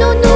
no, no.